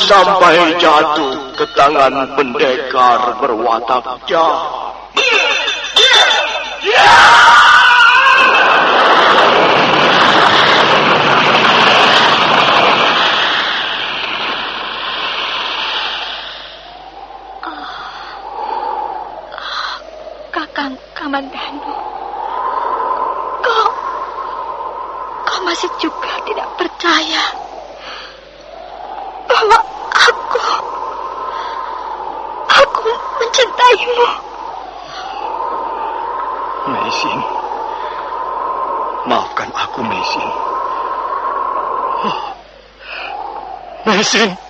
sampai jatuh ke tangan pendekar berwatak jahat. Kakang Kamandanu. Kau, kau masih juga tidak percaya bahwa aku, aku mencintaimu. Meisin. Maafkan aku, Meisin. Oh. Meisin.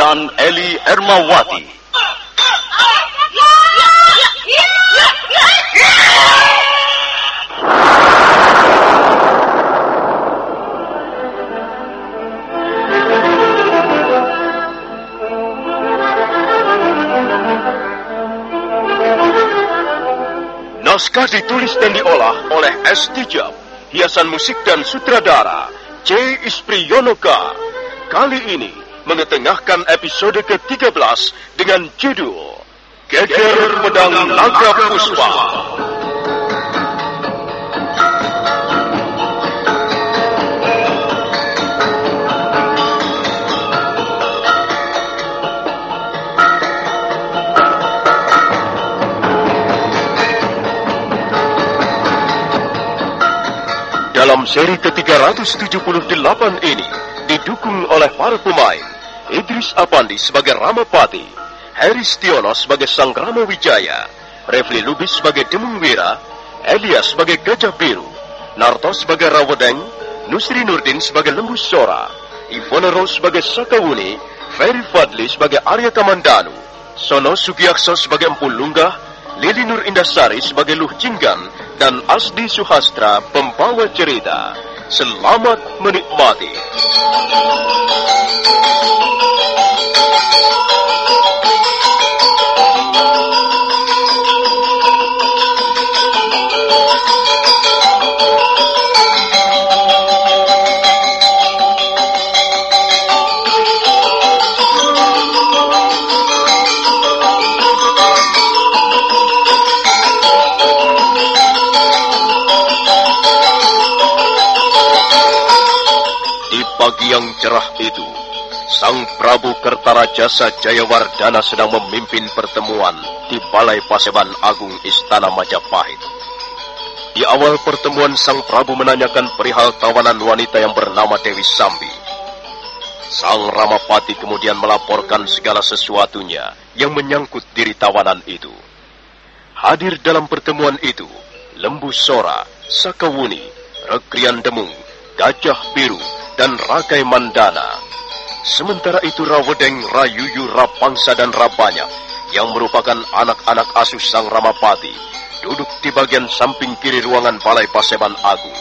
dan Eli Ermawati. Naskah ditulis dan diolah oleh S. Tijab, hiasan musik dan sutradara C. Ispriyonoka. Kali ini mengetengahkan episode ke-13 dengan judul Geger Pedang Naga Puspa. Dalam seri ke-378 ini didukung oleh para pemain Idris Apandi sebagai Ramapati, Heri Stiono sebagai Sang Rama Wijaya, Refli Lubis sebagai Demung Wira, Elias sebagai Gajah Biru, Narto sebagai Rawedeng, Nusri Nurdin sebagai Lembu Sora, Ivone Rose sebagai Sakawuni, Ferry Fadli sebagai Arya Kamandanu, Sono Sugiyakso sebagai Empu Lunggah, Lili Nur Indasari sebagai Luh Jinggan, dan Asdi Suhastra pembawa cerita. Selamat menikmati. Yang cerah itu, Sang Prabu Kertarajasa Jayawardana sedang memimpin pertemuan di Balai Paseban Agung Istana Majapahit. Di awal pertemuan Sang Prabu menanyakan perihal tawanan wanita yang bernama Dewi Sambi. Sang Ramapati kemudian melaporkan segala sesuatunya yang menyangkut diri tawanan itu. Hadir dalam pertemuan itu, Lembu Sora, Sakawuni, Rekrian Demung, Gajah Biru, dan Rakai Mandana. Sementara itu Rawedeng, Rayuyu, Rapangsa, dan Rabanya yang merupakan anak-anak asuh Sang Ramapati duduk di bagian samping kiri ruangan Balai Paseban Agung.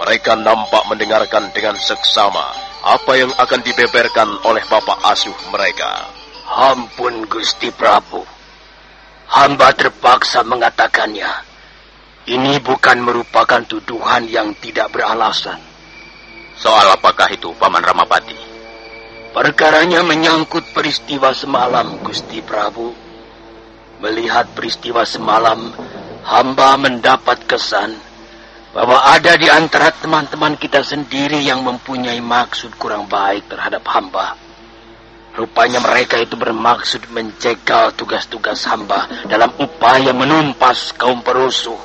Mereka nampak mendengarkan dengan seksama apa yang akan dibeberkan oleh Bapak asuh mereka. Ampun Gusti Prabu. Hamba terpaksa mengatakannya. Ini bukan merupakan tuduhan yang tidak beralasan. Soal apakah itu, Paman Ramapati? Perkaranya menyangkut peristiwa semalam, Gusti Prabu. Melihat peristiwa semalam, hamba mendapat kesan bahwa ada di antara teman-teman kita sendiri yang mempunyai maksud kurang baik terhadap hamba. Rupanya mereka itu bermaksud mencegal tugas-tugas hamba dalam upaya menumpas kaum perusuh.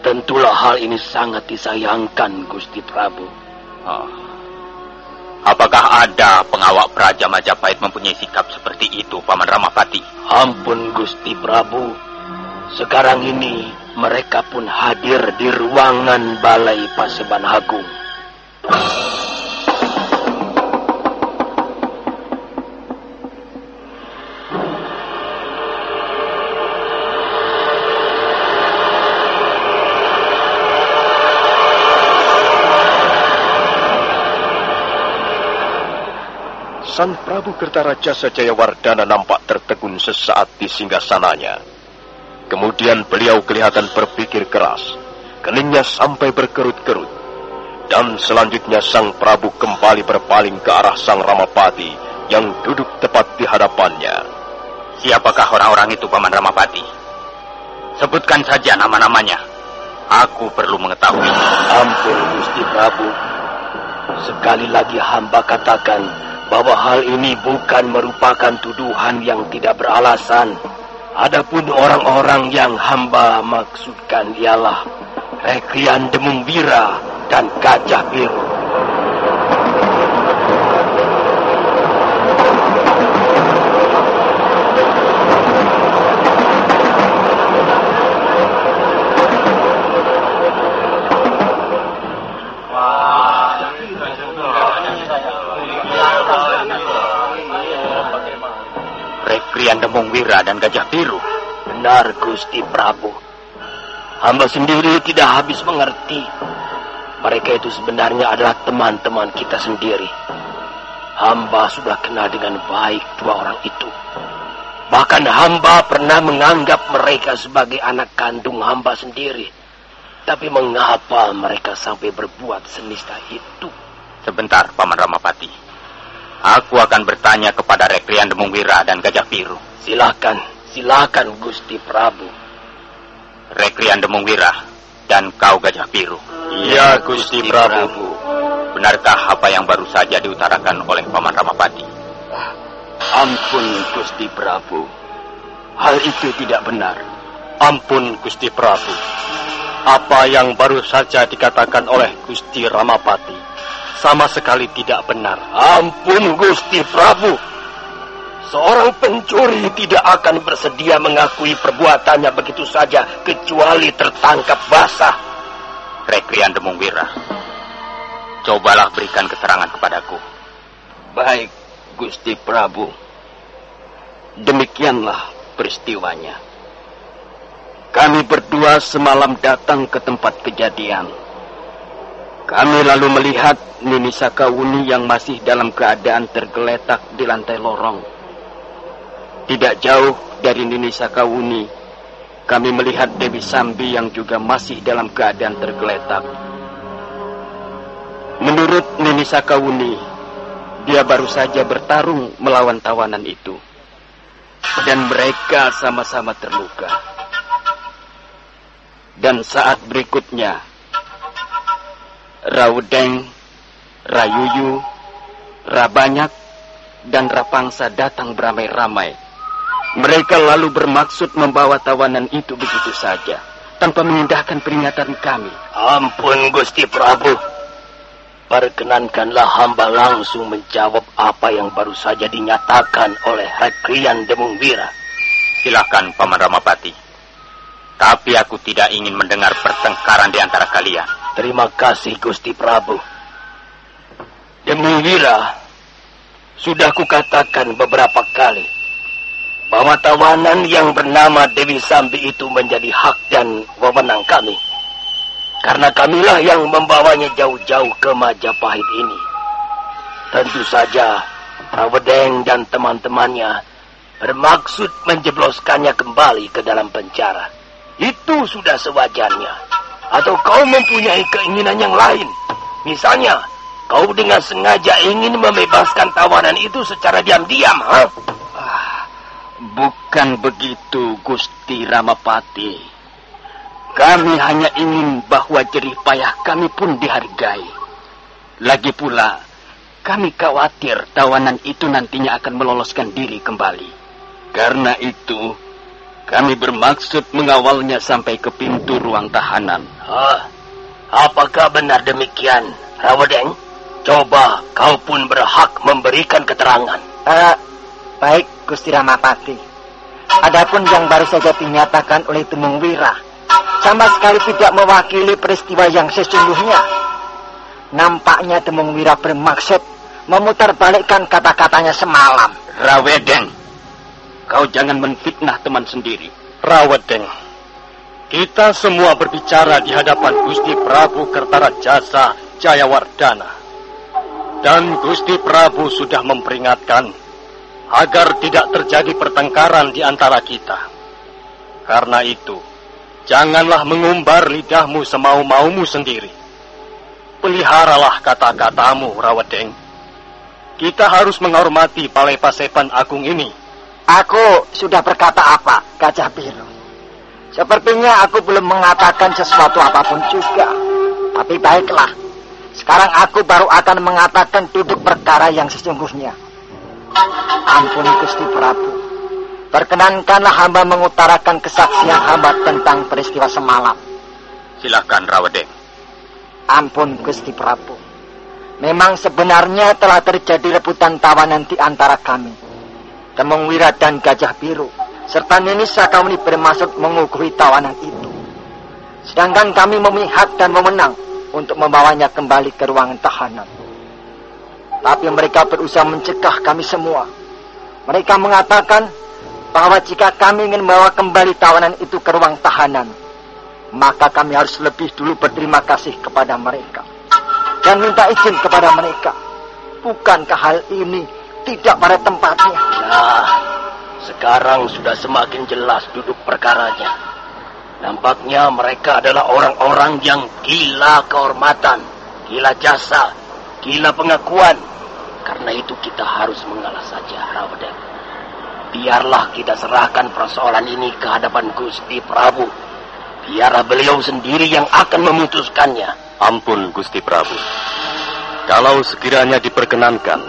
Tentulah hal ini sangat disayangkan, Gusti Prabu. Oh. Apakah ada pengawak Praja Majapahit mempunyai sikap seperti itu, Paman Ramapati? Ampun, Gusti Prabu. Sekarang ini mereka pun hadir di ruangan Balai Paseban Agung. Sang Prabu Kertarajasa Jayawardana nampak tertegun sesaat di singgasananya. Kemudian beliau kelihatan berpikir keras. Keningnya sampai berkerut-kerut. Dan selanjutnya Sang Prabu kembali berpaling ke arah Sang Ramapati yang duduk tepat di hadapannya. Siapakah orang-orang itu, Paman Ramapati? Sebutkan saja nama-namanya. Aku perlu mengetahui. Ampun, Gusti Prabu. Sekali lagi hamba katakan bahwa hal ini bukan merupakan tuduhan yang tidak beralasan. Adapun orang-orang yang hamba maksudkan ialah Rekrian Demung Wira dan Gajah Biru. Gusti Prabu. Hamba sendiri tidak habis mengerti. Mereka itu sebenarnya adalah teman-teman kita sendiri. Hamba sudah kenal dengan baik dua orang itu. Bahkan hamba pernah menganggap mereka sebagai anak kandung hamba sendiri. Tapi mengapa mereka sampai berbuat senista itu? Sebentar, Paman Ramapati. Aku akan bertanya kepada Rekrian Demung Wira dan Gajah Biru. Silakan, silakan Gusti Prabu. Rekrian Demung Wira dan kau Gajah Biru. Iya, Gusti Prabu. Benarkah apa yang baru saja diutarakan oleh Paman Ramapati? Ampun Gusti Prabu. Hal itu tidak benar. Ampun Gusti Prabu. Apa yang baru saja dikatakan oleh Gusti Ramapati sama sekali tidak benar. Ampun Gusti Prabu. Seorang pencuri tidak akan bersedia mengakui perbuatannya begitu saja kecuali tertangkap basah. Rekrian Demung Wira. Cobalah berikan keterangan kepadaku. Baik, Gusti Prabu. Demikianlah peristiwanya. Kami berdua semalam datang ke tempat kejadian. Kami lalu melihat Nini Sakawuni yang masih dalam keadaan tergeletak di lantai lorong. Tidak jauh dari Nini Sakawuni, kami melihat Dewi Sambi yang juga masih dalam keadaan tergeletak. Menurut Nini Sakawuni, dia baru saja bertarung melawan tawanan itu. Dan mereka sama-sama terluka. Dan saat berikutnya, Raudeng, Rayuyu, Rabanyak, dan Rapangsa datang beramai-ramai. Mereka lalu bermaksud membawa tawanan itu begitu saja, tanpa mengindahkan peringatan kami. Ampun, Gusti Prabu. Perkenankanlah hamba langsung menjawab apa yang baru saja dinyatakan oleh Rekrian Demung Wira. Silakan, Paman Ramapati. Tapi aku tidak ingin mendengar pertengkaran di antara kalian. Terima kasih, Gusti Prabu. Demung Wira, sudah kukatakan beberapa kali bahwa tawanan yang bernama Dewi Sambi itu menjadi hak dan wewenang kami. Karena kamilah yang membawanya jauh-jauh ke Majapahit ini. Tentu saja Rawedeng dan teman-temannya bermaksud menjebloskannya kembali ke dalam penjara. Itu sudah sewajarnya. Atau kau mempunyai keinginan yang lain. Misalnya, Kau dengan sengaja ingin membebaskan tawanan itu secara diam-diam, ha? Ah, bukan begitu, Gusti Ramapati. Kami hanya ingin bahwa jerih payah kami pun dihargai. Lagi pula, kami khawatir tawanan itu nantinya akan meloloskan diri kembali. Karena itu, kami bermaksud mengawalnya sampai ke pintu ruang tahanan. Ah, apakah benar demikian, Rawadeng? Coba kau pun berhak memberikan keterangan. Uh, baik, Gusti Ramapati. Adapun yang baru saja dinyatakan oleh Tumung Wira, sama sekali tidak mewakili peristiwa yang sesungguhnya. Nampaknya Tumung Wira bermaksud memutarbalikkan kata-katanya semalam. Rawedeng, kau jangan menfitnah teman sendiri. Rawedeng, kita semua berbicara di hadapan Gusti Prabu Kertara Jasa Jayawardana. Dan Gusti Prabu sudah memperingatkan agar tidak terjadi pertengkaran di antara kita. Karena itu, janganlah mengumbar lidahmu semau-maumu sendiri. Peliharalah kata-katamu, Rawedeng. Kita harus menghormati Balai Pasepan Agung ini. Aku sudah berkata apa, Gajah Biru? Sepertinya aku belum mengatakan sesuatu apa pun juga. Tapi baiklah, sekarang aku baru akan mengatakan duduk perkara yang sesungguhnya. Ampun Gusti Prabu. Perkenankanlah hamba mengutarakan kesaksian hamba tentang peristiwa semalam. Silakan Rawadeng. Ampun Gusti Prabu. Memang sebenarnya telah terjadi rebutan tawanan di antara kami. Temung Wira dan Gajah Biru. Serta Nini Sakauni bermaksud mengukuhi tawanan itu. Sedangkan kami memihak dan memenang untuk membawanya kembali ke ruangan tahanan. Tapi mereka berusaha mencegah kami semua. Mereka mengatakan bahwa jika kami ingin membawa kembali tawanan itu ke ruang tahanan, maka kami harus lebih dulu berterima kasih kepada mereka dan minta izin kepada mereka. Bukankah hal ini tidak pada tempatnya? Nah, sekarang sudah semakin jelas duduk perkaranya. Nampaknya mereka adalah orang-orang yang gila kehormatan, gila jasa, gila pengakuan. Karena itu kita harus mengalah saja, Rawadan. Biarlah kita serahkan persoalan ini ke hadapan Gusti Prabu. Biarlah beliau sendiri yang akan memutuskannya. Ampun, Gusti Prabu. Kalau sekiranya diperkenankan,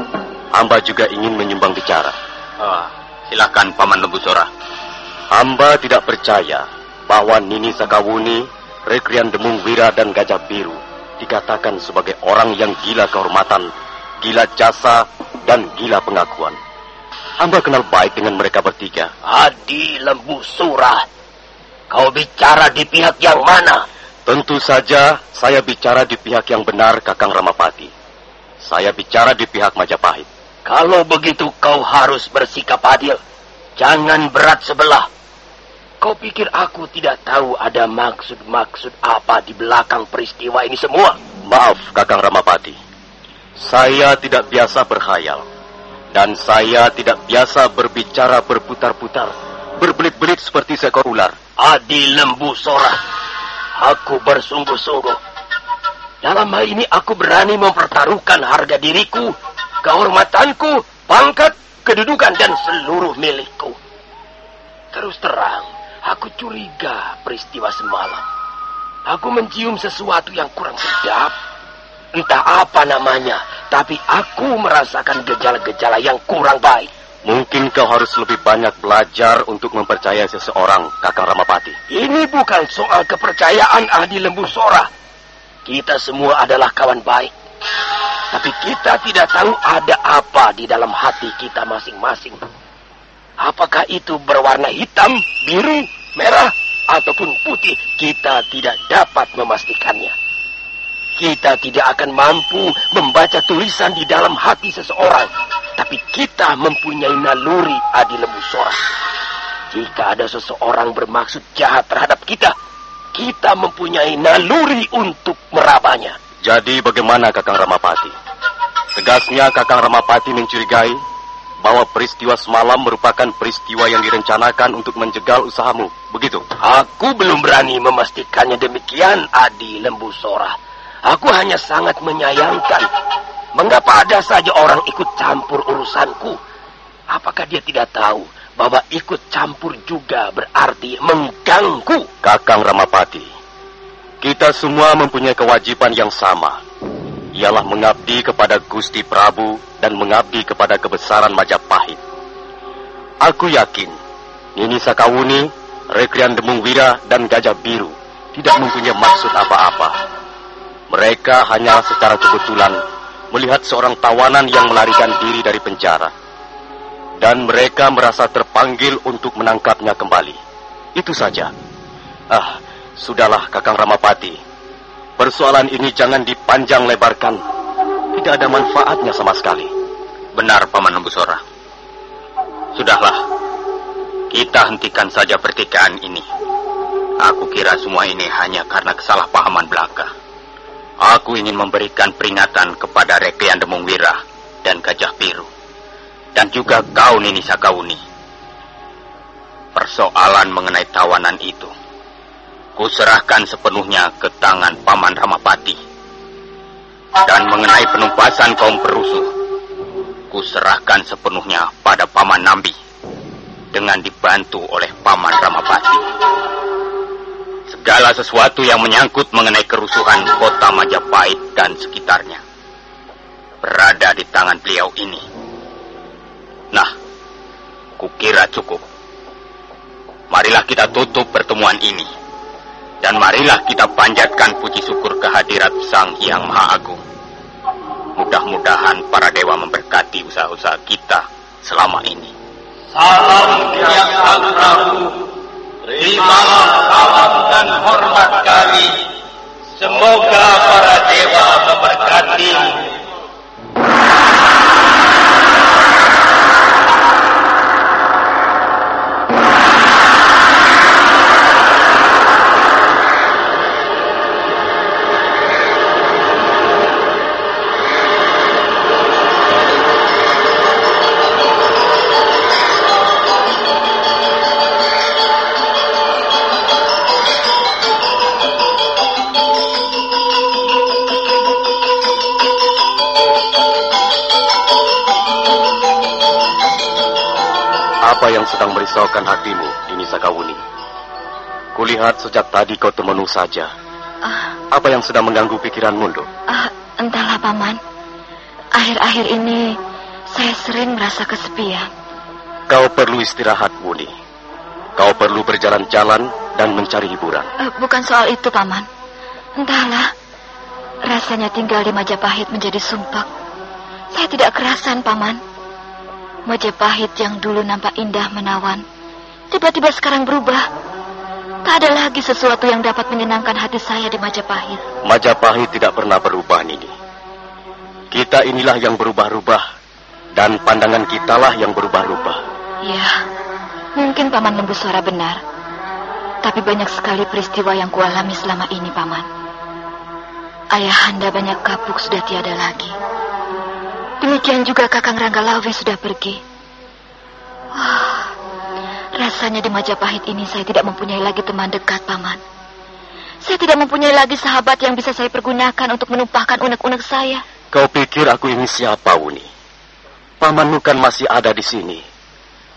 hamba juga ingin menyumbang bicara. Oh, silakan Paman Lembusora. Hamba tidak percaya bahwa Nini Sakawuni, Rekrian Demung Wira dan Gajah Biru dikatakan sebagai orang yang gila kehormatan, gila jasa, dan gila pengakuan. Hamba kenal baik dengan mereka bertiga. Adi Lembu Surah, kau bicara di pihak yang mana? Tentu saja saya bicara di pihak yang benar Kakang Ramapati. Saya bicara di pihak Majapahit. Kalau begitu kau harus bersikap adil. Jangan berat sebelah. Kau pikir aku tidak tahu ada maksud-maksud apa di belakang peristiwa ini semua? Maaf, Kakang Ramapati. Saya tidak biasa berhayal. Dan saya tidak biasa berbicara berputar-putar. Berbelit-belit seperti seekor ular. Adi lembu sora. Aku bersungguh-sungguh. Dalam hal ini aku berani mempertaruhkan harga diriku, kehormatanku, pangkat, kedudukan, dan seluruh milikku. Terus terang, Aku curiga peristiwa semalam. Aku mencium sesuatu yang kurang sedap. Entah apa namanya, tapi aku merasakan gejala-gejala yang kurang baik. Mungkin kau harus lebih banyak belajar untuk mempercayai seseorang, Kakang Ramapati. Ini bukan soal kepercayaan Adi Lembu Sora. Kita semua adalah kawan baik. Tapi kita tidak tahu ada apa di dalam hati kita masing-masing. Apakah itu berwarna hitam, biru, merah, ataupun putih, kita tidak dapat memastikannya. Kita tidak akan mampu membaca tulisan di dalam hati seseorang, tapi kita mempunyai naluri adil musora. Jika ada seseorang bermaksud jahat terhadap kita, kita mempunyai naluri untuk merabanya. Jadi bagaimana Kakang Ramapati? Tegasnya Kakang Ramapati mencurigai bahwa peristiwa semalam merupakan peristiwa yang direncanakan untuk menjegal usahamu. Begitu? Aku belum berani memastikannya demikian, Adi Lembu Sora. Aku hanya sangat menyayangkan Mengapa ada saja orang ikut campur urusanku? Apakah dia tidak tahu bahwa ikut campur juga berarti mengganggu? Kakang Ramapati, kita semua mempunyai kewajiban yang sama. Ialah mengabdi kepada Gusti Prabu dan mengabdi kepada kebesaran Majapahit. Aku yakin, Nini Sakawuni, Rekrian Demung Wira, dan Gajah Biru tidak mempunyai maksud apa-apa. Mereka hanya secara kebetulan melihat seorang tawanan yang melarikan diri dari penjara. Dan mereka merasa terpanggil untuk menangkapnya kembali. Itu saja. Ah, sudahlah Kakang Ramapati. Persoalan ini jangan dipanjang lebarkan. Tidak ada manfaatnya sama sekali. Benar, Paman Nembusora. Sudahlah. Kita hentikan saja pertikaian ini. Aku kira semua ini hanya karena kesalahpahaman belaka. Aku ingin memberikan peringatan kepada Rekian Demung Wira dan Gajah Biru. Dan juga kau Nini Sakauni. Persoalan mengenai tawanan itu. Kuserahkan sepenuhnya ke tangan Paman Ramapati. Dan mengenai penumpasan kaum perusuh. Kuserahkan sepenuhnya pada Paman Nambi. Dengan dibantu oleh Paman Ramapati. Segala sesuatu yang menyangkut mengenai kerusuhan kota Majapahit dan sekitarnya berada di tangan beliau ini. Nah, kukira cukup. Marilah kita tutup pertemuan ini. Dan marilah kita panjatkan puji syukur kehadirat Sang Hyang Maha Agung. Mudah-mudahan para dewa memberkati usaha-usaha kita selama ini. Salam tiap Prabu. Terimalah salam dan hormat kami. Semoga para dewa memberkati. Sedang merisaukan hatimu, Dini Sakawuni? Kulihat sejak tadi kau termenung saja. Ah, Apa yang sedang mengganggu pikiranmu, Dok? ah, entahlah paman. Akhir-akhir ini saya sering merasa kesepian. Kau perlu istirahat, Wuni. Kau perlu berjalan-jalan dan mencari hiburan. Eh, bukan soal itu paman. Entahlah. Rasanya tinggal di Majapahit menjadi sumpah. Saya tidak kerasan paman. Majapahit yang dulu nampak indah menawan, tiba-tiba sekarang berubah. Tak ada lagi sesuatu yang dapat menyenangkan hati saya di Majapahit. Majapahit tidak pernah berubah, Nini. Kita inilah yang berubah-ubah, dan pandangan kitalah yang berubah-ubah. Ya, mungkin paman lembu suara benar. Tapi banyak sekali peristiwa yang kualami selama ini, paman. Ayahanda banyak kapuk sudah tiada lagi. Demikian juga Kakang Ranggalawi sudah pergi. Wah, rasanya di Majapahit ini saya tidak mempunyai lagi teman dekat, paman. Saya tidak mempunyai lagi sahabat yang bisa saya pergunakan untuk menumpahkan unek-unek saya. Kau pikir aku ini siapa, Wuni? Pamanmu kan masih ada di sini.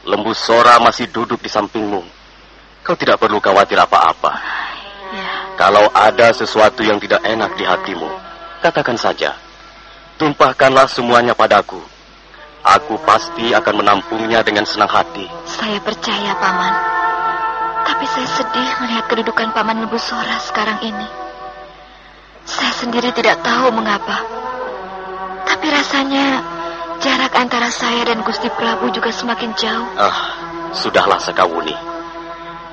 Lembu Sora masih duduk di sampingmu. Kau tidak perlu khawatir apa-apa. Ya, Kalau ada sesuatu yang tidak enak di hatimu, katakan saja. Tumpahkanlah semuanya padaku. Aku pasti akan menampungnya dengan senang hati. saya percaya, paman. Tapi saya sedih melihat kedudukan paman Lembu Sora sekarang ini. Saya sendiri tidak tahu mengapa. Tapi rasanya jarak antara saya dan Gusti Prabu juga semakin jauh. Ah, sudahlah Sekawuni.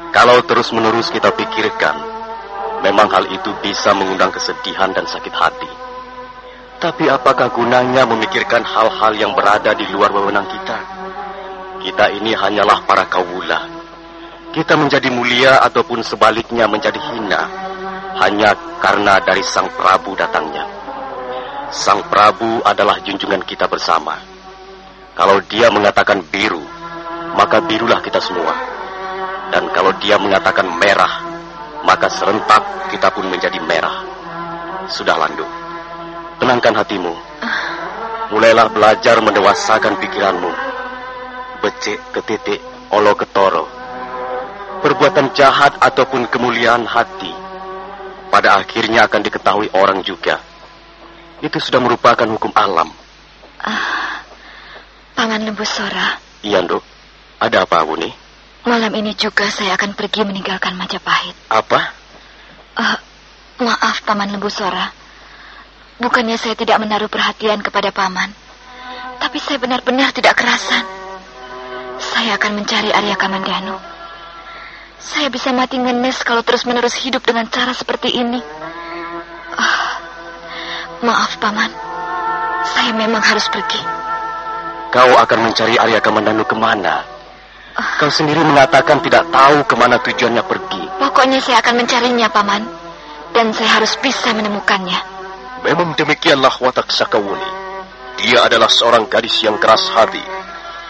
Kalau terus-menerus kita pikirkan, memang hal itu bisa mengundang kesedihan dan sakit hati. Tapi apakah gunanya memikirkan hal-hal yang berada di luar wewenang kita? Kita ini hanyalah para kawula. Kita menjadi mulia ataupun sebaliknya menjadi hina hanya karena dari Sang Prabu datangnya. Sang Prabu adalah junjungan kita bersama. Kalau dia mengatakan biru, maka birulah kita semua. Dan kalau dia mengatakan merah, maka serentak kita pun menjadi merah. Sudah Landu, tenangkan hatimu. mulailah belajar mendewasakan pikiranmu. Becek ke titik, olo ketoro. Perbuatan jahat ataupun kemuliaan hati, pada akhirnya akan diketahui orang juga. Itu sudah merupakan hukum alam. Ah, Paman Lembu Sora. Iya, Nduk. Ada apa, Wuni? Malam ini juga saya akan pergi meninggalkan Majapahit. Apa? Uh, maaf, Paman Lembu Sora. Bukannya saya tidak menaruh perhatian kepada Paman. Tapi saya benar-benar tidak kerasan. Saya akan mencari Arya Kamandanu. Saya bisa mati ngenes kalau terus-menerus hidup dengan cara seperti ini. Uh, maaf, Paman. Saya memang harus pergi. Kau akan mencari Arya Kamandanu ke mana? Kau sendiri mengatakan tidak tahu ke mana tujuannya pergi. Pokoknya saya akan mencarinya, Paman. Dan saya harus bisa menemukannya. Memang demikianlah watak Sakawuni. Dia adalah seorang gadis yang keras hati.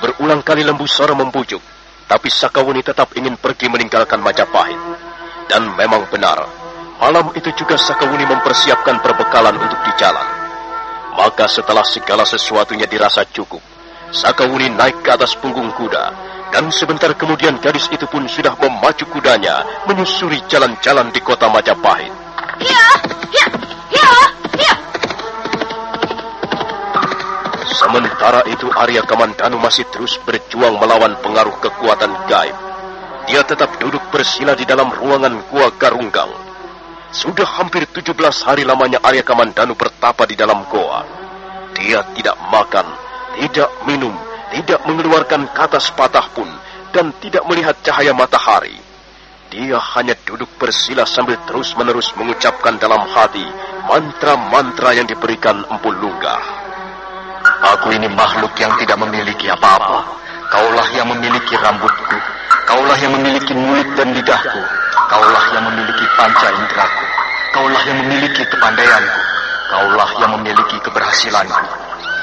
Berulang kali lembu suara membujuk. Tapi Sakawuni tetap ingin pergi meninggalkan Majapahit. Dan memang benar. Malam itu juga Sakawuni mempersiapkan perbekalan untuk di jalan. Maka setelah segala sesuatunya dirasa cukup, Sakawuni naik ke atas punggung kuda dan sebentar kemudian gadis itu pun sudah memacu kudanya menyusuri jalan-jalan di kota Majapahit. Ya, ya, ya, Sementara itu Arya Kamandanu masih terus berjuang melawan pengaruh kekuatan gaib. Dia tetap duduk bersila di dalam ruangan gua Garunggang. Sudah hampir 17 hari lamanya Arya Kamandanu bertapa di dalam goa. Dia tidak makan, tidak minum, tidak mengeluarkan kata sepatah pun dan tidak melihat cahaya matahari. Dia hanya duduk bersila sambil terus-menerus mengucapkan dalam hati mantra-mantra yang diberikan Empu Lunggah. Aku ini makhluk yang tidak memiliki apa-apa. Kaulah yang memiliki rambutku. Kaulah yang memiliki mulut dan lidahku. Kaulah yang memiliki panca inderaku. Kaulah yang memiliki kepandaianku. Kaulah yang memiliki keberhasilanku.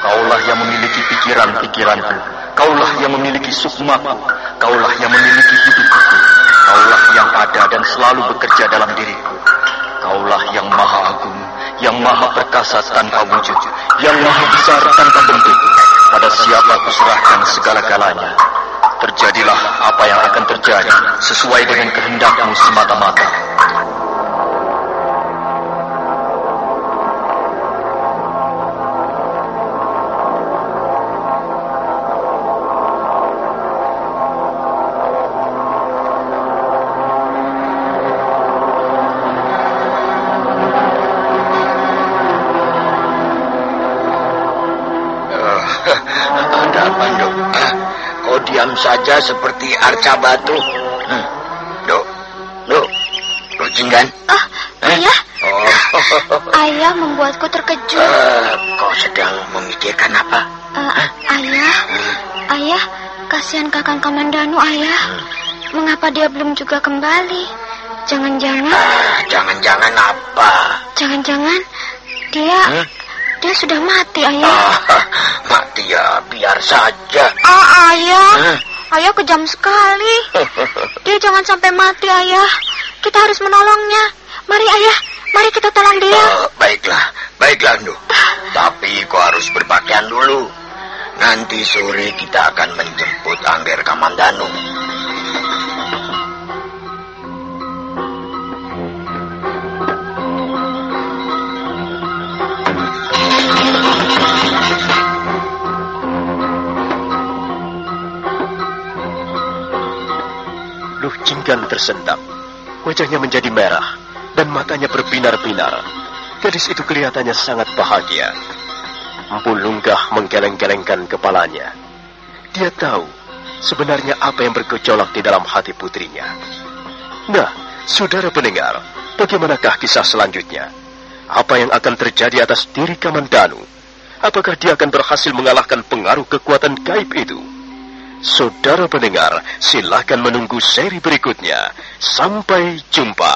Kaulah yang memiliki pikiran-pikiranku. Kaulah yang memiliki sukmaku. Kaulah yang memiliki hidupku. Kaulah yang ada dan selalu bekerja dalam diriku. Kaulah yang maha agung, yang maha perkasa tanpa wujud, yang maha besar tanpa bentuk. Pada siapa kuserahkan segala-galanya. Terjadilah apa yang akan terjadi sesuai dengan kehendakmu semata-mata. Seperti arca batu. Hmm. Dok, dok, dok jinggan. Ah, eh? iya. Oh. Ayah membuatku terkejut. Uh, kau sedang memikirkan apa? Uh, ayah, hmm. ayah, kasihan kakang Kamandanu ayah. Hmm. Mengapa dia belum juga kembali? Jangan-jangan? Uh, jangan-jangan apa? Jangan-jangan dia hmm? dia sudah mati ayah. Ah, mati ya biar saja. Ah ayah. Hmm? Ayah kejam sekali. Dia jangan sampai mati, ayah. Kita harus menolongnya. Mari, ayah. Mari kita tolong dia. Oh, baiklah, baiklah, Ndu. Tapi kau harus berpakaian dulu. Nanti sore kita akan menjemput Angger Kamandanu. Jinggan tersentak. Wajahnya menjadi merah dan matanya berbinar-binar. Gadis itu kelihatannya sangat bahagia. Empu Lunggah menggeleng-gelengkan kepalanya. Dia tahu sebenarnya apa yang bergejolak di dalam hati putrinya. Nah, saudara pendengar, bagaimanakah kisah selanjutnya? Apa yang akan terjadi atas diri Kamandanu? Apakah dia akan berhasil mengalahkan pengaruh kekuatan gaib itu? Saudara pendengar, silakan menunggu seri berikutnya. Sampai jumpa.